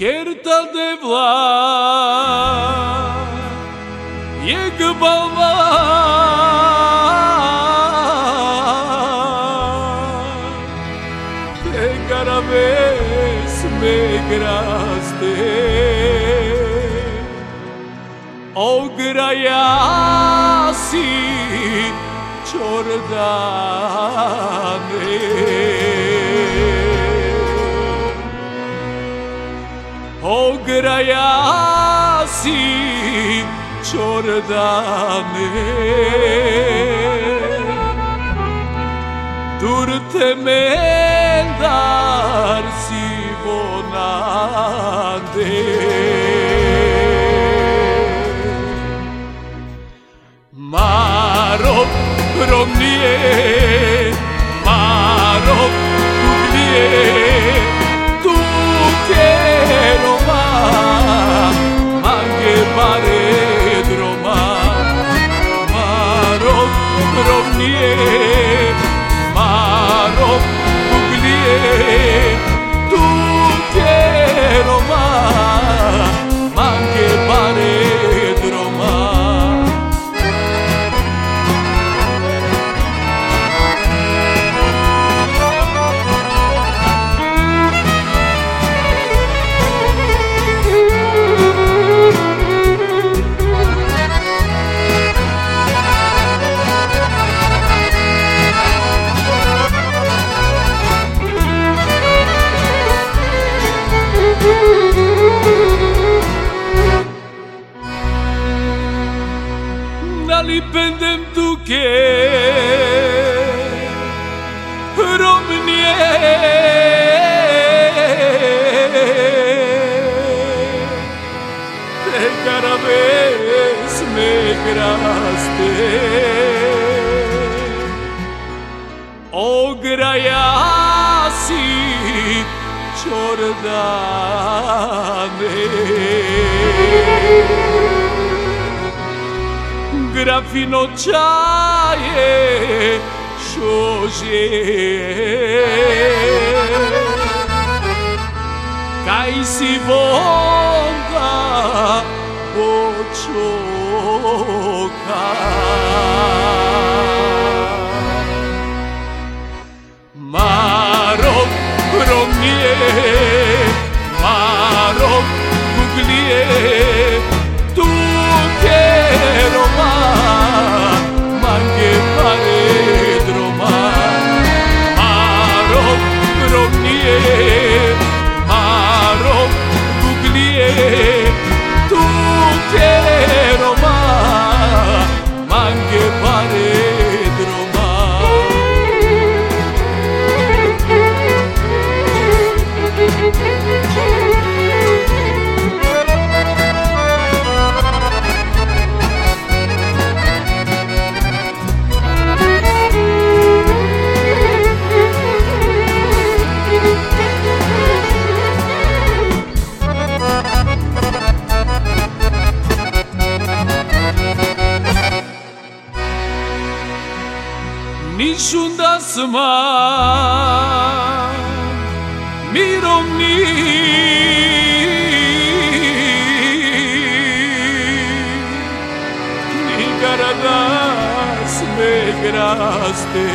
رتا د بہ غبا کر بےس میں گراست اگریاسی چوردارے si Giordane ograja si Giordane Turte mendar si bonande bien. pendem duke Romnie de cada vez me graste. O grayasi Jordane grafino čaje šože. Kaj si vonda počoka niciunda sma mirovni Knjigaradas me graste.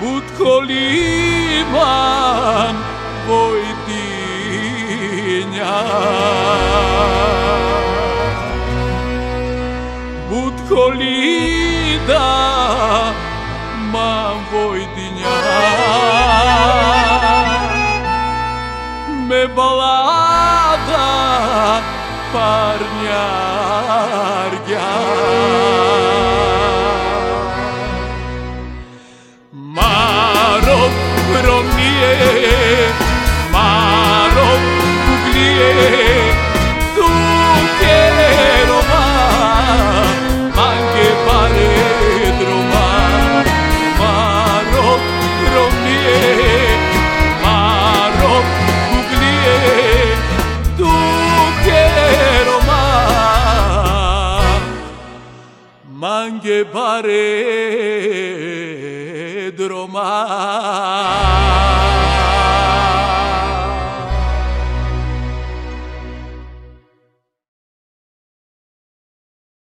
Budko liman Vojtinja escolhida. Mas bare drømmer.